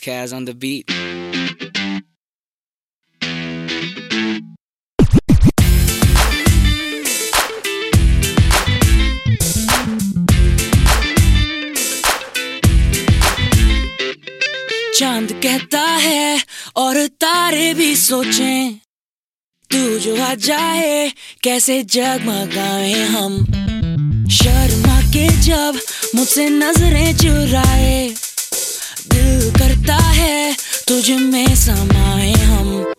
It's Kaz on the beat. चाँद कहता है, और तारे भी सोचें। तू जो आ जाए, कैसे जगमगाए हम? शर्मा के जब मुझसे नज़रें चुराए। तुझ में समाए हम।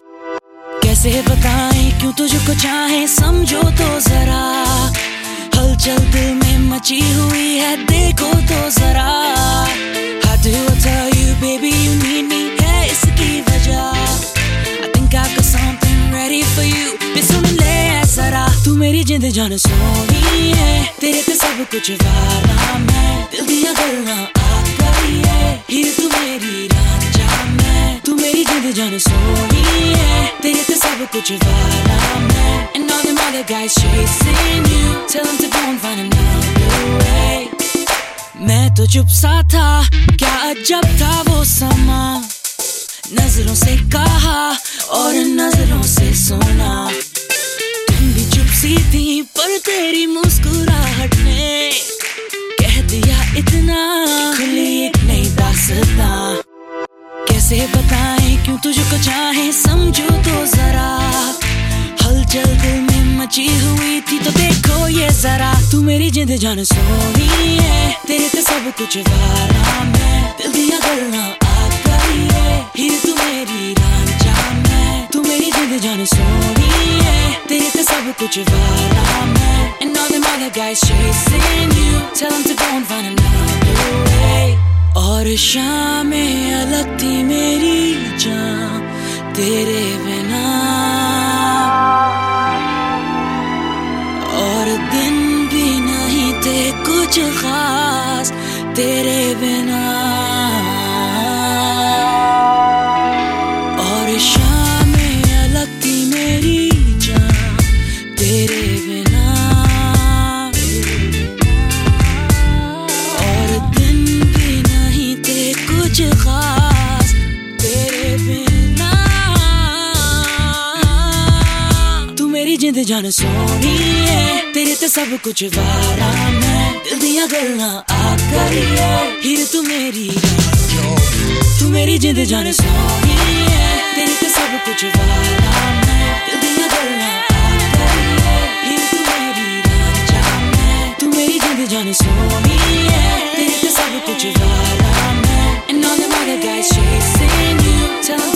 कैसे बताएँ, क्यों तुझको चाहे, समझो तो जरा। हलचल दिल में मची हुई है, देखो तो जरा। How है इसकी वजह। सुन ले तू मेरी जिंद जान सोनी है, तेरे पे सब कुछ वारा मैं। दिल दिया गल्ला मेरी जान सोनी है। तेरे पे सब कुछ वारा मैं। And all them other guys chasing you Tell them to go and find another way मैं तो चुप सा था। क्या अजब था वो समा। नज़रों से कहा और नज़रों से सुना। तुम भी चुप सी थी, पर तेरी मुस्कुराहट ने कह दिया इतना। तुझको चाहे समझो तो जरा। हलचल दिल में मची हुई थी तो देखो ये जरा। तू मेरी जिंद जान सोनी है, तेरे पे सब कुछ वारा मैं। दिल दिया गल्ला आप करिए, हीर तू मेरी मैं। तू मेरी जिंद जान सोनी है, तेरे पे सब कुछ वारा मैं। And all them other guys chasing you, Tell them to go and find another way. और शामें अलग थी मेरी। तेरे बिना। और दिन भी नहीं थे कुछ खास तेरे बिना। और शामें अलग थी मेरी जान तेरे बिना। और दिन भी नहीं थे कुछ खास मेरी जिंद जान सोनी है। तेरे ते सब कुछ वारा मैं। दिल दिया गल्ला आ करिए हीर तू मेरी तू मेरी जिंद जान सोनी है। तेरे ते सब कुछ वारा मैं। दिल दिया गल्ला आ करिए हीर तू मेरी तू मेरी जिंद जान सोनी है। तेरे ते सब कुछ वारा मैं। And all them other guys chasing you Tell